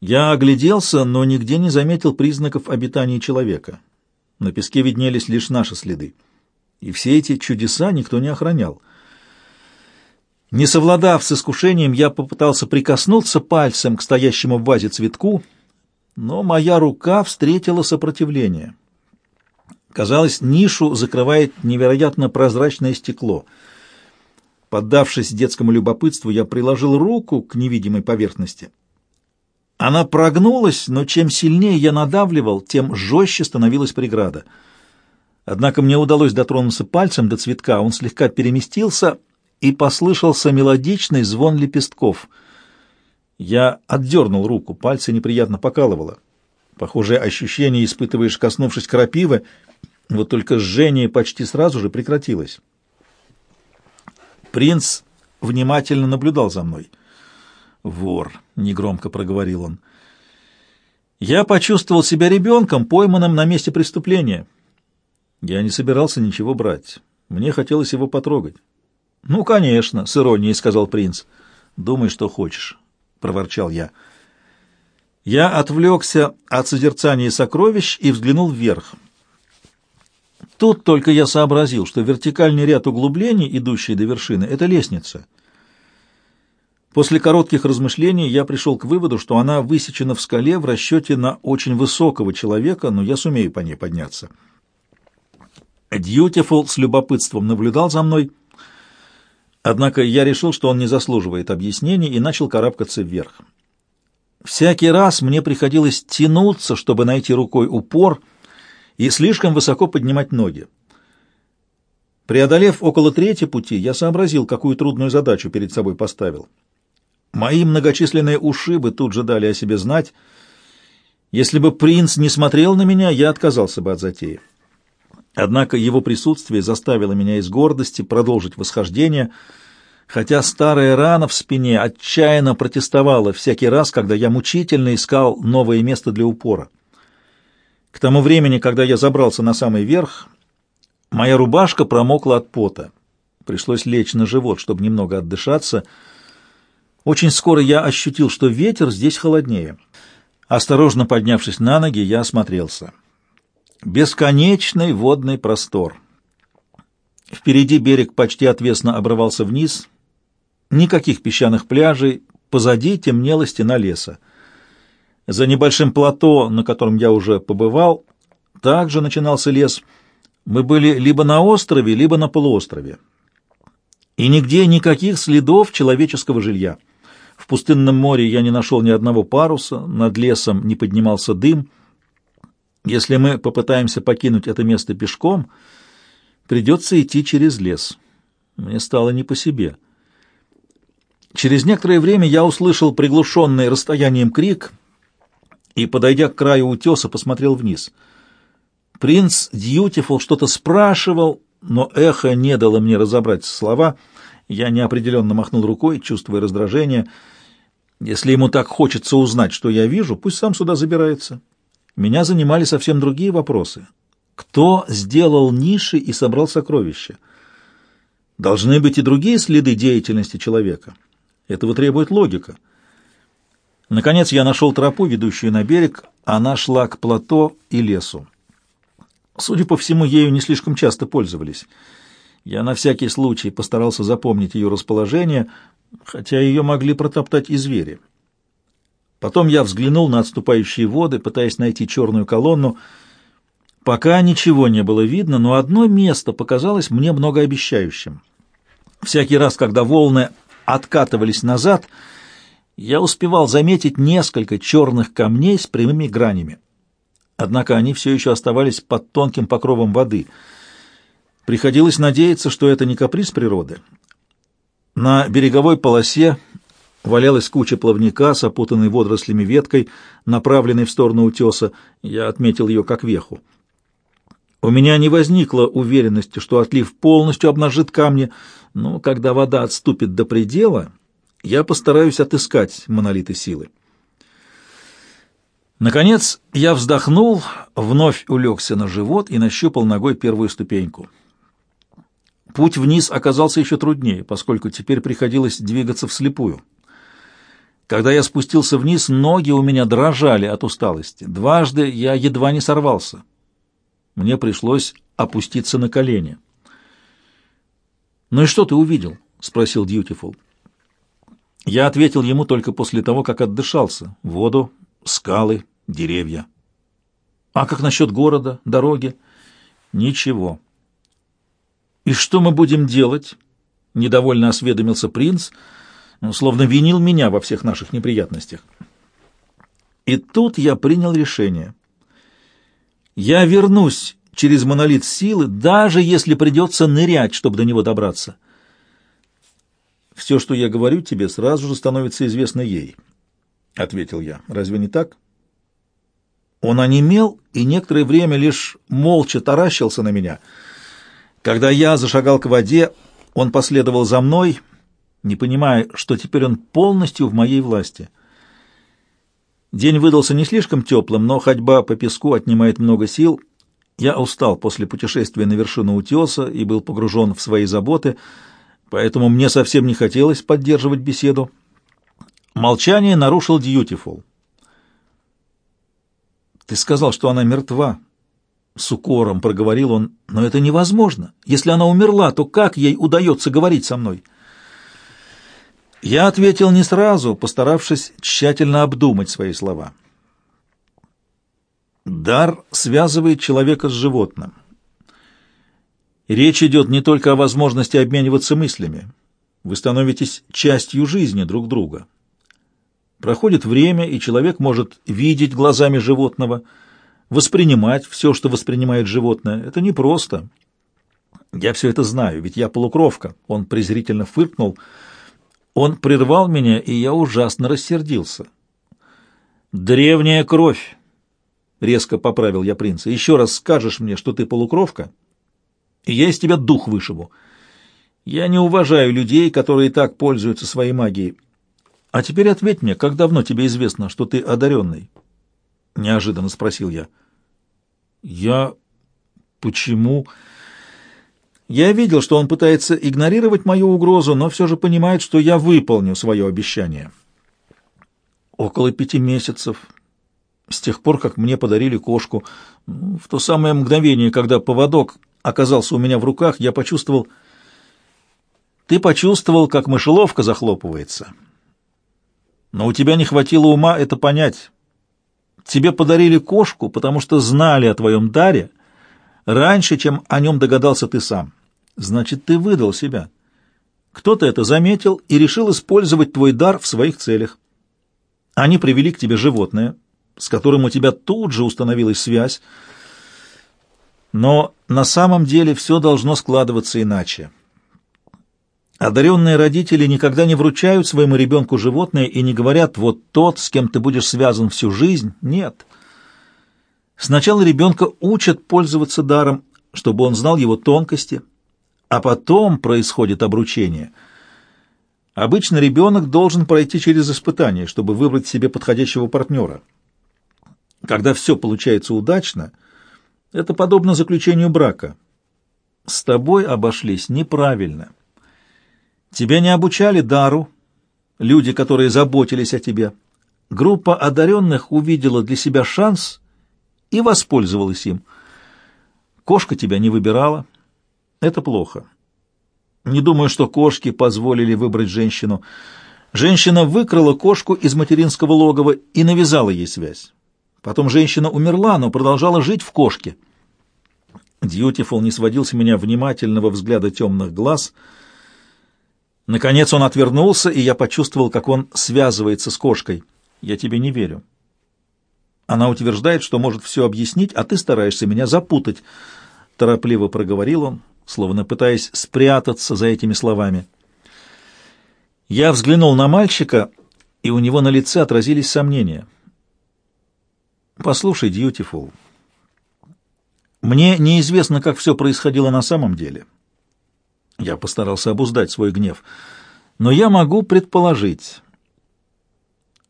Я огляделся, но нигде не заметил признаков обитания человека. На песке виднелись лишь наши следы. И все эти чудеса никто не охранял. Не совладав с искушением, я попытался прикоснуться пальцем к стоящему в вазе цветку, но моя рука встретила сопротивление. Казалось, нишу закрывает невероятно прозрачное стекло. Поддавшись детскому любопытству, я приложил руку к невидимой поверхности. Она прогнулась, но чем сильнее я надавливал, тем жестче становилась преграда. Однако мне удалось дотронуться пальцем до цветка, он слегка переместился, и послышался мелодичный звон лепестков. Я отдернул руку, пальцы неприятно покалывало. Похожее ощущение испытываешь, коснувшись крапивы, вот только жжение почти сразу же прекратилось. Принц внимательно наблюдал за мной. «Вор», — негромко проговорил он. «Я почувствовал себя ребенком, пойманным на месте преступления. Я не собирался ничего брать. Мне хотелось его потрогать». «Ну, конечно», — с иронией сказал принц. «Думай, что хочешь», — проворчал я. Я отвлекся от созерцания сокровищ и взглянул вверх. Тут только я сообразил, что вертикальный ряд углублений, идущий до вершины, — это лестница. После коротких размышлений я пришел к выводу, что она высечена в скале в расчете на очень высокого человека, но я сумею по ней подняться. Дьютифул с любопытством наблюдал за мной, однако я решил, что он не заслуживает объяснений, и начал карабкаться вверх. Всякий раз мне приходилось тянуться, чтобы найти рукой упор — и слишком высоко поднимать ноги. Преодолев около трети пути, я сообразил, какую трудную задачу перед собой поставил. Мои многочисленные ушибы тут же дали о себе знать. Если бы принц не смотрел на меня, я отказался бы от затеи. Однако его присутствие заставило меня из гордости продолжить восхождение, хотя старая рана в спине отчаянно протестовала всякий раз, когда я мучительно искал новое место для упора. К тому времени, когда я забрался на самый верх, моя рубашка промокла от пота. Пришлось лечь на живот, чтобы немного отдышаться. Очень скоро я ощутил, что ветер здесь холоднее. Осторожно поднявшись на ноги, я осмотрелся. Бесконечный водный простор. Впереди берег почти отвесно обрывался вниз. Никаких песчаных пляжей, позади темнела стена леса. За небольшим плато, на котором я уже побывал, также начинался лес. Мы были либо на острове, либо на полуострове. И нигде никаких следов человеческого жилья. Пустынном море я не нашел ни одного паруса, над лесом не поднимался дым. Если мы попытаемся покинуть это место пешком, придется идти через лес. Мне стало не по себе. Через некоторое время я услышал приглушенный расстоянием крик — и, подойдя к краю утеса, посмотрел вниз. Принц Дьютифул что-то спрашивал, но эхо не дало мне разобрать слова. Я неопределенно махнул рукой, чувствуя раздражение. Если ему так хочется узнать, что я вижу, пусть сам сюда забирается. Меня занимали совсем другие вопросы. Кто сделал ниши и собрал сокровища? Должны быть и другие следы деятельности человека. Этого требует логика. Наконец я нашел тропу, ведущую на берег, она шла к плато и лесу. Судя по всему, ею не слишком часто пользовались. Я на всякий случай постарался запомнить ее расположение, хотя ее могли протоптать и звери. Потом я взглянул на отступающие воды, пытаясь найти черную колонну. Пока ничего не было видно, но одно место показалось мне многообещающим. Всякий раз, когда волны откатывались назад — я успевал заметить несколько черных камней с прямыми гранями. Однако они все еще оставались под тонким покровом воды. Приходилось надеяться, что это не каприз природы. На береговой полосе валялась куча плавника с опутанной водорослями веткой, направленной в сторону утеса. Я отметил ее как веху. У меня не возникло уверенности, что отлив полностью обнажит камни, но когда вода отступит до предела, я постараюсь отыскать монолиты силы. Наконец я вздохнул, вновь улегся на живот и нащупал ногой первую ступеньку. Путь вниз оказался еще труднее, поскольку теперь приходилось двигаться вслепую. Когда я спустился вниз, ноги у меня дрожали от усталости. Дважды я едва не сорвался. Мне пришлось опуститься на колени. «Ну и что ты увидел?» — спросил Дьютифул. Я ответил ему только после того, как отдышался. Воду, скалы, деревья. «А как насчет города, дороги?» «Ничего». «И что мы будем делать?» — недовольно осведомился принц, словно винил меня во всех наших неприятностях. И тут я принял решение. Я вернусь через монолит силы, даже если придется нырять, чтобы до него добраться. «Все, что я говорю тебе, сразу же становится известно ей», — ответил я. «Разве не так?» Он онемел и некоторое время лишь молча таращился на меня. Когда я зашагал к воде, он последовал за мной, не понимая, что теперь он полностью в моей власти. День выдался не слишком теплым, но ходьба по песку отнимает много сил. Я устал после путешествия на вершину утеса и был погружен в свои заботы, поэтому мне совсем не хотелось поддерживать беседу. Молчание нарушил Дьютифул. «Ты сказал, что она мертва», — с укором проговорил он, — «но это невозможно. Если она умерла, то как ей удается говорить со мной?» Я ответил не сразу, постаравшись тщательно обдумать свои слова. Дар связывает человека с животным. Речь идет не только о возможности обмениваться мыслями. Вы становитесь частью жизни друг друга. Проходит время, и человек может видеть глазами животного, воспринимать все, что воспринимает животное. Это непросто. Я все это знаю, ведь я полукровка. Он презрительно фыркнул. Он прервал меня, и я ужасно рассердился. «Древняя кровь!» — резко поправил я принца. «Еще раз скажешь мне, что ты полукровка, и я из тебя дух вышибу. Я не уважаю людей, которые так пользуются своей магией. «А теперь ответь мне, как давно тебе известно, что ты одаренный?» — неожиданно спросил я. «Я... почему...» Я видел, что он пытается игнорировать мою угрозу, но все же понимает, что я выполню свое обещание. Около пяти месяцев, с тех пор, как мне подарили кошку, в то самое мгновение, когда поводок оказался у меня в руках, я почувствовал... Ты почувствовал, как мышеловка захлопывается, но у тебя не хватило ума это понять. Тебе подарили кошку, потому что знали о твоем даре раньше, чем о нем догадался ты сам. Значит, ты выдал себя. Кто-то это заметил и решил использовать твой дар в своих целях. Они привели к тебе животное, с которым у тебя тут же установилась связь, но на самом деле все должно складываться иначе. Одаренные родители никогда не вручают своему ребенку животное и не говорят «вот тот, с кем ты будешь связан всю жизнь». Нет. Сначала ребенка учат пользоваться даром, чтобы он знал его тонкости, а потом происходит обручение. Обычно ребенок должен пройти через испытание, чтобы выбрать себе подходящего партнера. Когда все получается удачно, это подобно заключению брака. С тобой обошлись неправильно. Тебя не обучали дару, люди, которые заботились о тебе. Группа одаренных увидела для себя шанс и воспользовалась им. Кошка тебя не выбирала. Это плохо. Не думаю, что кошки позволили выбрать женщину. Женщина выкрала кошку из материнского логова и навязала ей связь. Потом женщина умерла, но продолжала жить в кошке. Дьютифул не сводил с меня внимательного взгляда темных глаз — Наконец он отвернулся, и я почувствовал, как он связывается с кошкой. «Я тебе не верю». Она утверждает, что может все объяснить, а ты стараешься меня запутать. Торопливо проговорил он, словно пытаясь спрятаться за этими словами. Я взглянул на мальчика, и у него на лице отразились сомнения. «Послушай, Дьютифул, мне неизвестно, как все происходило на самом деле». Я постарался обуздать свой гнев. Но я могу предположить.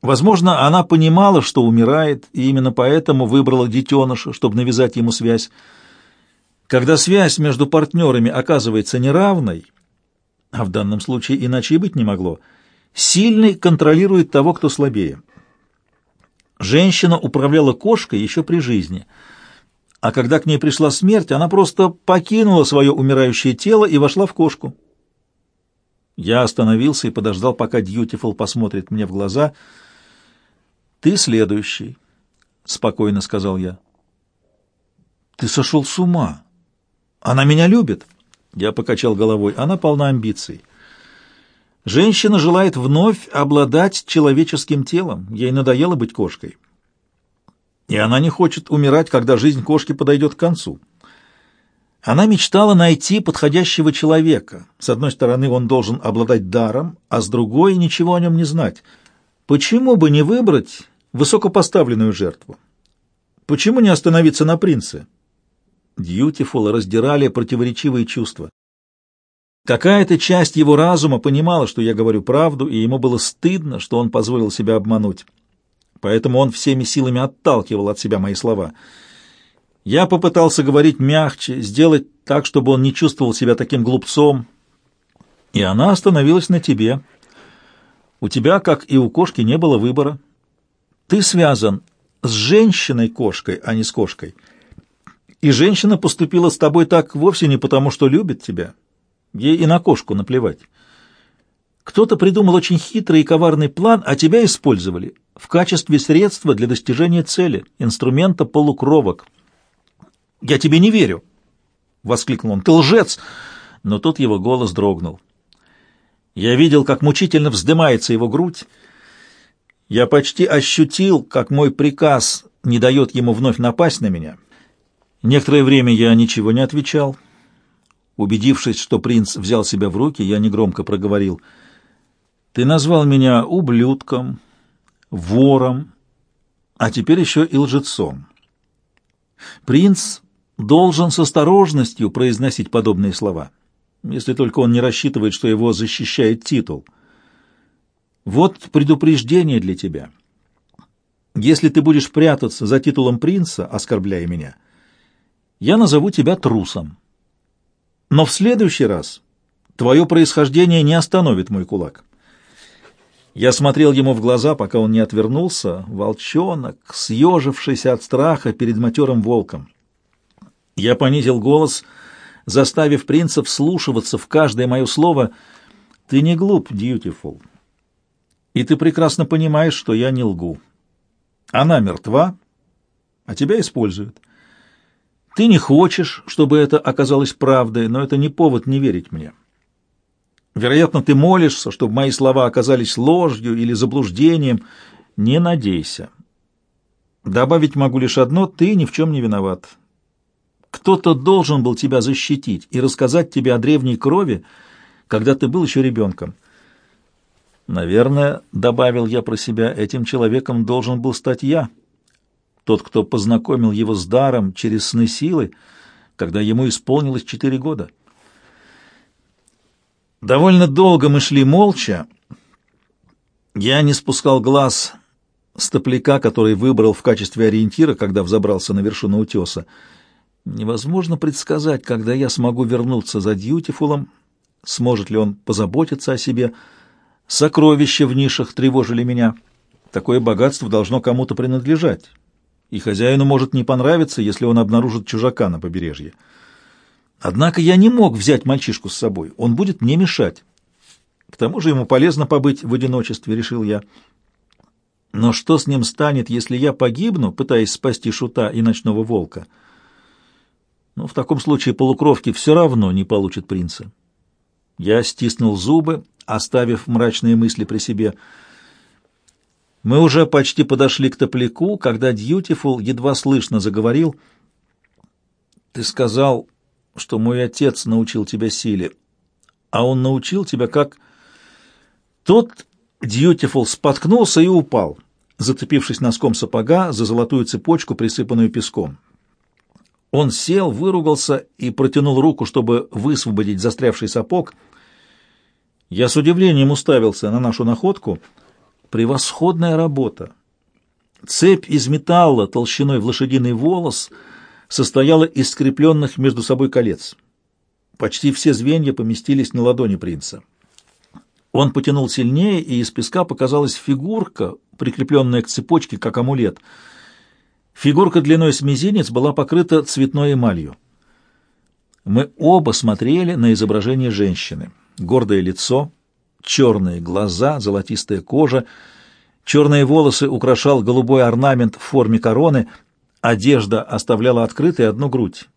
Возможно, она понимала, что умирает, и именно поэтому выбрала детеныша, чтобы навязать ему связь. Когда связь между партнерами оказывается неравной, а в данном случае иначе и быть не могло, Сильный контролирует того, кто слабее. Женщина управляла кошкой еще при жизни, а когда к ней пришла смерть, она просто покинула свое умирающее тело и вошла в кошку. Я остановился и подождал, пока Дьютифул посмотрит мне в глаза. «Ты следующий», — спокойно сказал я. «Ты сошел с ума. Она меня любит». Я покачал головой. Она полна амбиций. Женщина желает вновь обладать человеческим телом. Ей надоело быть кошкой. И она не хочет умирать, когда жизнь кошки подойдет к концу. Она мечтала найти подходящего человека. С одной стороны, он должен обладать даром, а с другой — ничего о нем не знать. Почему бы не выбрать высокопоставленную жертву? Почему не остановиться на принце? Дьютифула раздирали противоречивые чувства. Какая-то часть его разума понимала, что я говорю правду, и ему было стыдно, что он позволил себя обмануть. Поэтому он всеми силами отталкивал от себя мои слова. Я попытался говорить мягче, сделать так, чтобы он не чувствовал себя таким глупцом. И она остановилась на тебе. У тебя, как и у кошки, не было выбора. Ты связан с женщиной-кошкой, а не с кошкой. И женщина поступила с тобой так вовсе не потому, что любит тебя. Ей и на кошку наплевать. Кто-то придумал очень хитрый и коварный план, а тебя использовали в качестве средства для достижения цели, инструмента полукровок. «Я тебе не верю!» — воскликнул он. «Ты лжец!» Но тут его голос дрогнул. Я видел, как мучительно вздымается его грудь. Я почти ощутил, как мой приказ не дает ему вновь напасть на меня — Некоторое время я ничего не отвечал. Убедившись, что принц взял себя в руки, я негромко проговорил. «Ты назвал меня ублюдком, вором, а теперь еще и лжецом. Принц должен с осторожностью произносить подобные слова, если только он не рассчитывает, что его защищает титул. Вот предупреждение для тебя. Если ты будешь прятаться за титулом принца, оскорбляя меня, — я назову тебя трусом. Но в следующий раз твое происхождение не остановит мой кулак. Я смотрел ему в глаза, пока он не отвернулся, волчонок, съежившийся от страха перед матерым волком. Я понизил голос, заставив принца вслушиваться в каждое мое слово. «Ты не глуп, Дьютифул, и ты прекрасно понимаешь, что я не лгу. Она мертва, а тебя используют. Ты не хочешь, чтобы это оказалось правдой, но это не повод не верить мне. Вероятно, ты молишься, чтобы мои слова оказались ложью или заблуждением. Не надейся. Добавить могу лишь одно — ты ни в чем не виноват. Кто-то должен был тебя защитить и рассказать тебе о древней крови, когда ты был еще ребенком. Наверное, — добавил я про себя, — этим человеком должен был стать я тот, кто познакомил его с даром через сны силы, когда ему исполнилось четыре года. Довольно долго мы шли молча. Я не спускал глаз с топляка, который выбрал в качестве ориентира, когда взобрался на вершину утеса. Невозможно предсказать, когда я смогу вернуться за Дьютифулом, сможет ли он позаботиться о себе. Сокровища в нишах тревожили меня. Такое богатство должно кому-то принадлежать и хозяину может не понравиться, если он обнаружит чужака на побережье. Однако я не мог взять мальчишку с собой, он будет мне мешать. К тому же ему полезно побыть в одиночестве, решил я. Но что с ним станет, если я погибну, пытаясь спасти шута и ночного волка? Ну, в таком случае полукровки все равно не получат принца. Я стиснул зубы, оставив мрачные мысли при себе — мы уже почти подошли к топляку, когда Дьютифул едва слышно заговорил. «Ты сказал, что мой отец научил тебя силе, а он научил тебя как...» Тот Дьютифул споткнулся и упал, зацепившись носком сапога за золотую цепочку, присыпанную песком. Он сел, выругался и протянул руку, чтобы высвободить застрявший сапог. Я с удивлением уставился на нашу находку — Превосходная работа. Цепь из металла толщиной в лошадиный волос состояла из скрепленных между собой колец. Почти все звенья поместились на ладони принца. Он потянул сильнее, и из песка показалась фигурка, прикрепленная к цепочке, как амулет. Фигурка длиной с мизинец была покрыта цветной эмалью. Мы оба смотрели на изображение женщины. Гордое лицо, черные глаза, золотистая кожа, черные волосы украшал голубой орнамент в форме короны, одежда оставляла открытой одну грудь.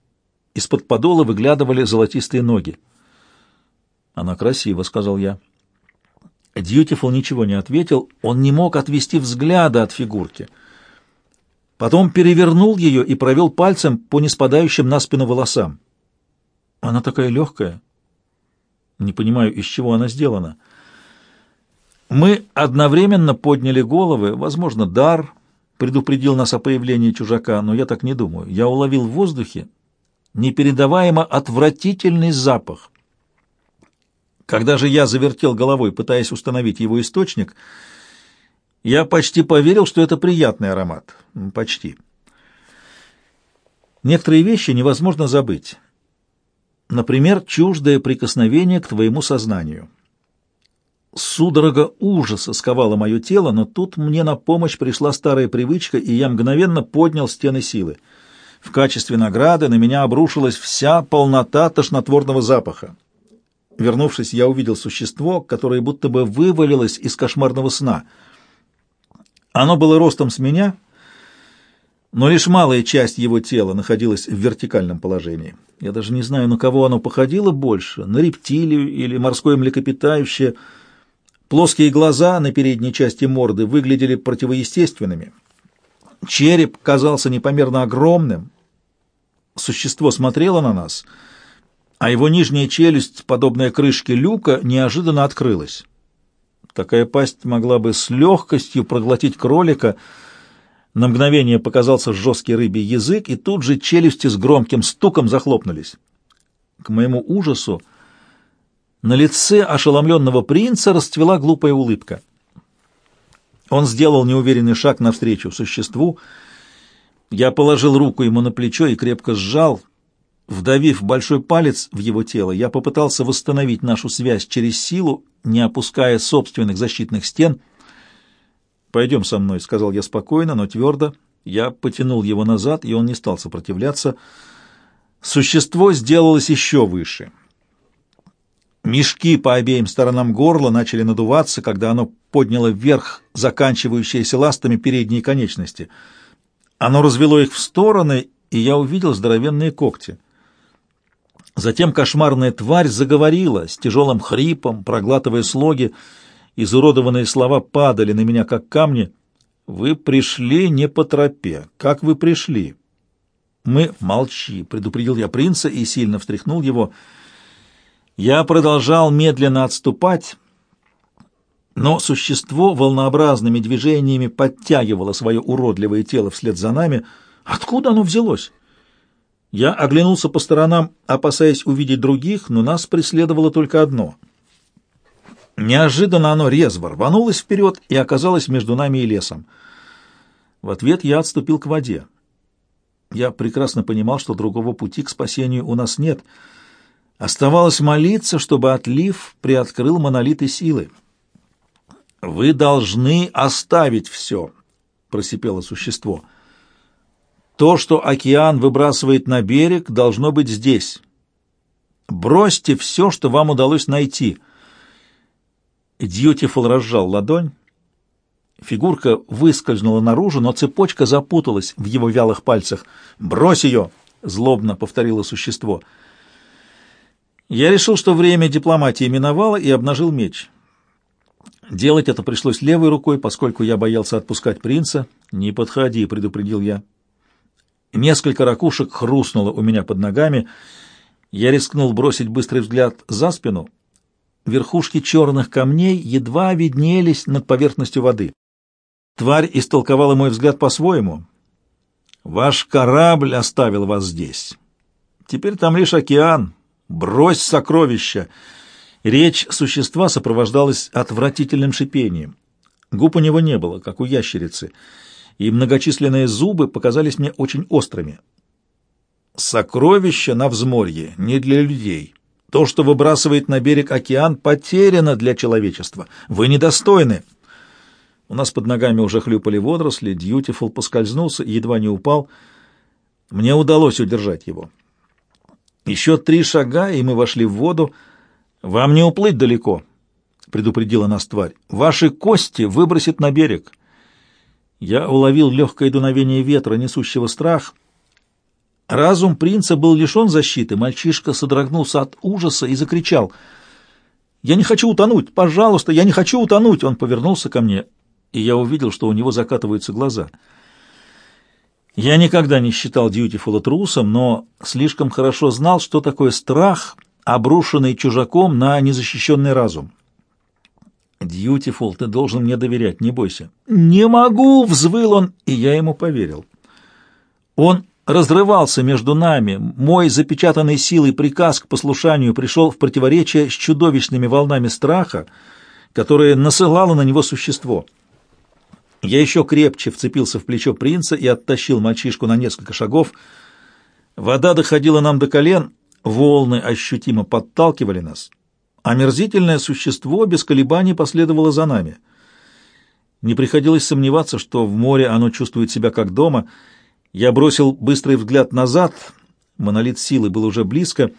Из-под подола выглядывали золотистые ноги. «Она красива», — сказал я. Дьютифул ничего не ответил, он не мог отвести взгляда от фигурки. Потом перевернул ее и провел пальцем по неспадающим на спину волосам. Она такая легкая. Не понимаю, из чего она сделана. Мы одновременно подняли головы. Возможно, дар предупредил нас о появлении чужака, но я так не думаю. Я уловил в воздухе непередаваемо отвратительный запах. Когда же я завертел головой, пытаясь установить его источник, я почти поверил, что это приятный аромат. Почти. Некоторые вещи невозможно забыть. Например, чуждое прикосновение к твоему сознанию. Судорога ужаса сковала мое тело, но тут мне на помощь пришла старая привычка, и я мгновенно поднял стены силы. В качестве награды на меня обрушилась вся полнота тошнотворного запаха. Вернувшись, я увидел существо, которое будто бы вывалилось из кошмарного сна. Оно было ростом с меня, но лишь малая часть его тела находилась в вертикальном положении. Я даже не знаю, на кого оно походило больше, на рептилию или морское млекопитающее. Плоские глаза на передней части морды выглядели противоестественными. Череп казался непомерно огромным. Существо смотрело на нас — а его нижняя челюсть, подобная крышке люка, неожиданно открылась. Такая пасть могла бы с легкостью проглотить кролика. На мгновение показался жесткий рыбий язык, и тут же челюсти с громким стуком захлопнулись. К моему ужасу на лице ошеломленного принца расцвела глупая улыбка. Он сделал неуверенный шаг навстречу существу. Я положил руку ему на плечо и крепко сжал — Вдавив большой палец в его тело, я попытался восстановить нашу связь через силу, не опуская собственных защитных стен. «Пойдем со мной», — сказал я спокойно, но твердо. Я потянул его назад, и он не стал сопротивляться. Существо сделалось еще выше. Мешки по обеим сторонам горла начали надуваться, когда оно подняло вверх заканчивающиеся ластами передние конечности. Оно развело их в стороны, и я увидел здоровенные когти. Затем кошмарная тварь заговорила с тяжелым хрипом, проглатывая слоги. Изуродованные слова падали на меня, как камни. «Вы пришли не по тропе. Как вы пришли?» «Мы...» «Молчи», — предупредил я принца и сильно встряхнул его. Я продолжал медленно отступать, но существо волнообразными движениями подтягивало свое уродливое тело вслед за нами. Откуда оно взялось? Я оглянулся по сторонам, опасаясь увидеть других, но нас преследовало только одно. Неожиданно оно резво рванулось вперед и оказалось между нами и лесом. В ответ я отступил к воде. Я прекрасно понимал, что другого пути к спасению у нас нет. Оставалось молиться, чтобы отлив приоткрыл монолиты силы. «Вы должны оставить все», — просипело существо. То, что океан выбрасывает на берег, должно быть здесь. Бросьте все, что вам удалось найти. Дьютифул разжал ладонь. Фигурка выскользнула наружу, но цепочка запуталась в его вялых пальцах. «Брось ее!» — злобно повторило существо. Я решил, что время дипломатии миновало, и обнажил меч. Делать это пришлось левой рукой, поскольку я боялся отпускать принца. «Не подходи», — предупредил я. Несколько ракушек хрустнуло у меня под ногами. Я рискнул бросить быстрый взгляд за спину. Верхушки черных камней едва виднелись над поверхностью воды. Тварь истолковала мой взгляд по-своему. «Ваш корабль оставил вас здесь. Теперь там лишь океан. Брось сокровища!» Речь существа сопровождалась отвратительным шипением. Губ у него не было, как у ящерицы — и многочисленные зубы показались мне очень острыми. «Сокровища на взморье не для людей. То, что выбрасывает на берег океан, потеряно для человечества. Вы недостойны. У нас под ногами уже хлюпали водоросли, Дьютифул поскользнулся и едва не упал. Мне удалось удержать его. Еще три шага, и мы вошли в воду. «Вам не уплыть далеко», — предупредила нас тварь. «Ваши кости выбросит на берег». Я уловил легкое дуновение ветра, несущего страх. Разум принца был лишен защиты. Мальчишка содрогнулся от ужаса и закричал. «Я не хочу утонуть! Пожалуйста, я не хочу утонуть!» Он повернулся ко мне, и я увидел, что у него закатываются глаза. Я никогда не считал Дьютифула трусом, но слишком хорошо знал, что такое страх, обрушенный чужаком на незащищенный разум. «Дьютифул, ты должен мне доверять, не бойся». «Не могу!» — взвыл он, и я ему поверил. Он разрывался между нами. Мой запечатанный силой приказ к послушанию пришел в противоречие с чудовищными волнами страха, которые насылало на него существо — я еще крепче вцепился в плечо принца и оттащил мальчишку на несколько шагов. Вода доходила нам до колен, волны ощутимо подталкивали нас. Омерзительное существо без колебаний последовало за нами. Не приходилось сомневаться, что в море оно чувствует себя как дома. Я бросил быстрый взгляд назад. Монолит силы был уже близко.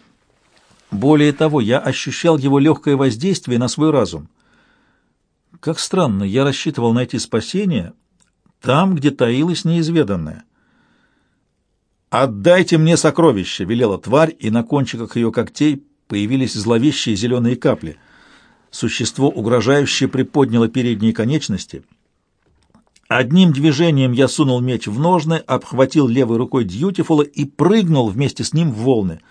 Более того, я ощущал его легкое воздействие на свой разум. Как странно, я рассчитывал найти спасение там, где таилось неизведанное. «Отдайте мне сокровище!» — велела тварь, и на кончиках ее когтей появились зловещие зеленые капли. Существо угрожающе приподняло передние конечности. Одним движением я сунул меч в ножны, обхватил левой рукой Дьютифула и прыгнул вместе с ним в волны —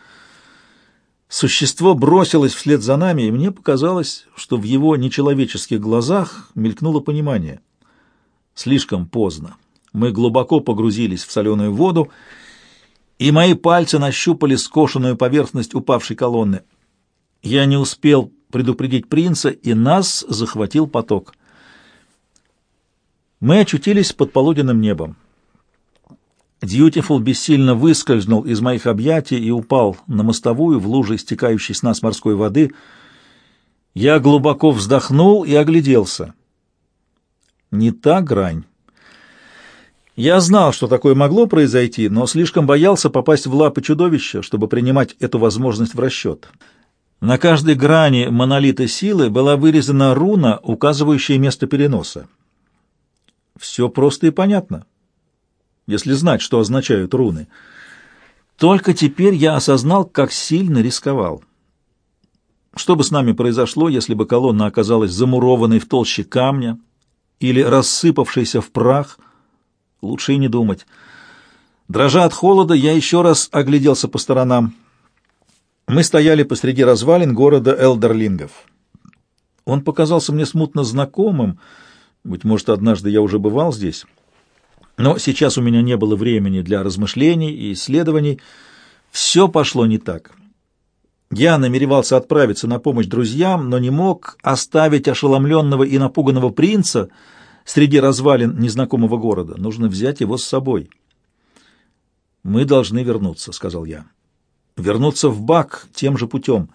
Существо бросилось вслед за нами, и мне показалось, что в его нечеловеческих глазах мелькнуло понимание. Слишком поздно. Мы глубоко погрузились в соленую воду, и мои пальцы нащупали скошенную поверхность упавшей колонны. Я не успел предупредить принца, и нас захватил поток. Мы очутились под полуденным небом. Дьютифул бессильно выскользнул из моих объятий и упал на мостовую в луже стекающей с нас морской воды. Я глубоко вздохнул и огляделся. Не та грань. Я знал, что такое могло произойти, но слишком боялся попасть в лапы чудовища, чтобы принимать эту возможность в расчет. На каждой грани монолита силы была вырезана руна, указывающая место переноса. Все просто и понятно если знать, что означают руны. Только теперь я осознал, как сильно рисковал. Что бы с нами произошло, если бы колонна оказалась замурованной в толще камня или рассыпавшейся в прах, лучше и не думать. Дрожа от холода, я еще раз огляделся по сторонам. Мы стояли посреди развалин города Элдерлингов. Он показался мне смутно знакомым, быть может, однажды я уже бывал здесь. Но сейчас у меня не было времени для размышлений и исследований. Все пошло не так. Я намеревался отправиться на помощь друзьям, но не мог оставить ошеломленного и напуганного принца среди развалин незнакомого города. Нужно взять его с собой. «Мы должны вернуться», — сказал я. «Вернуться в Бак тем же путем».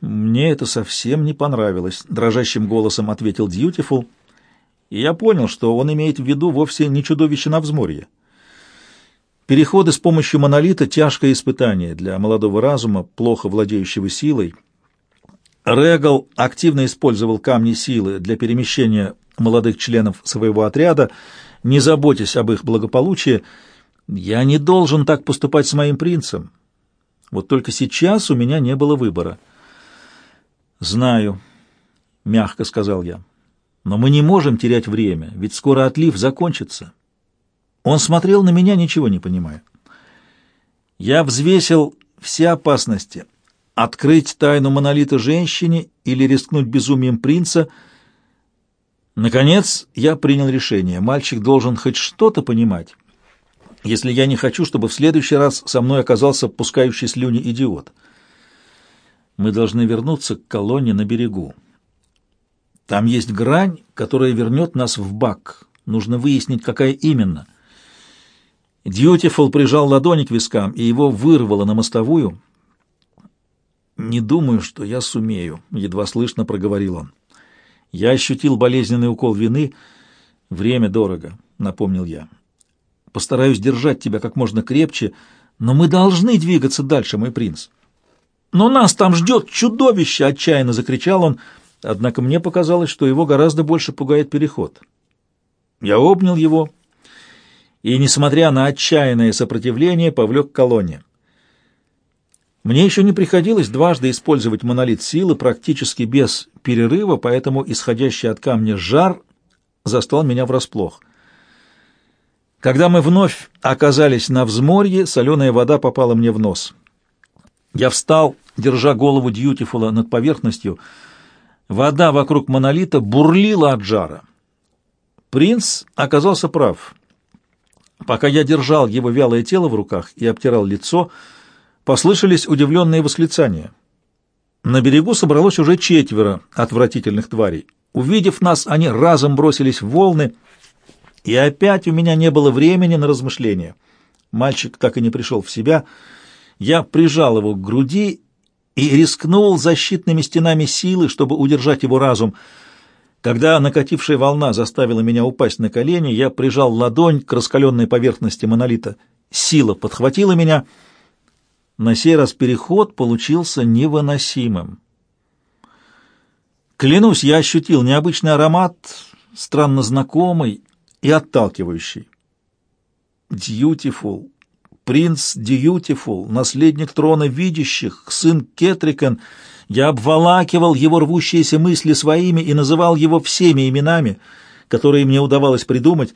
«Мне это совсем не понравилось», — дрожащим голосом ответил Дьютифул и я понял, что он имеет в виду вовсе не чудовище на взморье. Переходы с помощью монолита — тяжкое испытание для молодого разума, плохо владеющего силой. Регал активно использовал камни силы для перемещения молодых членов своего отряда, не заботясь об их благополучии. Я не должен так поступать с моим принцем. Вот только сейчас у меня не было выбора. «Знаю», — мягко сказал я. Но мы не можем терять время, ведь скоро отлив закончится. Он смотрел на меня, ничего не понимая. Я взвесил все опасности. Открыть тайну монолита женщине или рискнуть безумием принца. Наконец, я принял решение. Мальчик должен хоть что-то понимать, если я не хочу, чтобы в следующий раз со мной оказался пускающий слюни идиот. Мы должны вернуться к колонне на берегу. Там есть грань, которая вернет нас в бак. Нужно выяснить, какая именно. Дьютифул прижал ладони к вискам, и его вырвало на мостовую. «Не думаю, что я сумею», — едва слышно проговорил он. Я ощутил болезненный укол вины. «Время дорого», — напомнил я. «Постараюсь держать тебя как можно крепче, но мы должны двигаться дальше, мой принц». «Но нас там ждет чудовище!» — отчаянно закричал он, однако мне показалось, что его гораздо больше пугает переход. Я обнял его и, несмотря на отчаянное сопротивление, повлек к колонне. Мне еще не приходилось дважды использовать монолит силы практически без перерыва, поэтому исходящий от камня жар застал меня врасплох. Когда мы вновь оказались на взморье, соленая вода попала мне в нос. Я встал, держа голову Дьютифула над поверхностью. Вода вокруг монолита бурлила от жара. Принц оказался прав. Пока я держал его вялое тело в руках и обтирал лицо, — Послышались удивленные восклицания. На берегу собралось уже четверо отвратительных тварей. Увидев нас, они разом бросились в волны, и опять у меня не было времени на размышления. Мальчик так и не пришел в себя. Я прижал его к груди и рискнул защитными стенами силы, чтобы удержать его разум. Когда накатившая волна заставила меня упасть на колени, я прижал ладонь к раскаленной поверхности монолита. Сила подхватила меня — на сей раз переход получился невыносимым. Клянусь, я ощутил необычный аромат, странно знакомый и отталкивающий. Дьютифул, принц Дьютифул, наследник трона видящих, сын Кетрикен. Я обволакивал его рвущиеся мысли своими и называл его всеми именами, которые мне удавалось придумать.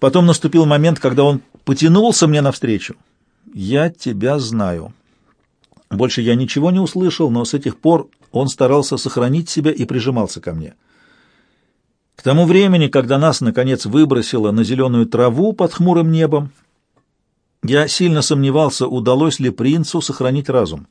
Потом наступил момент, когда он потянулся мне навстречу. «Я тебя знаю». Больше я ничего не услышал, но с этих пор он старался сохранить себя и прижимался ко мне. К тому времени, когда нас, наконец, выбросило на зеленую траву под хмурым небом, я сильно сомневался, удалось ли принцу сохранить разум.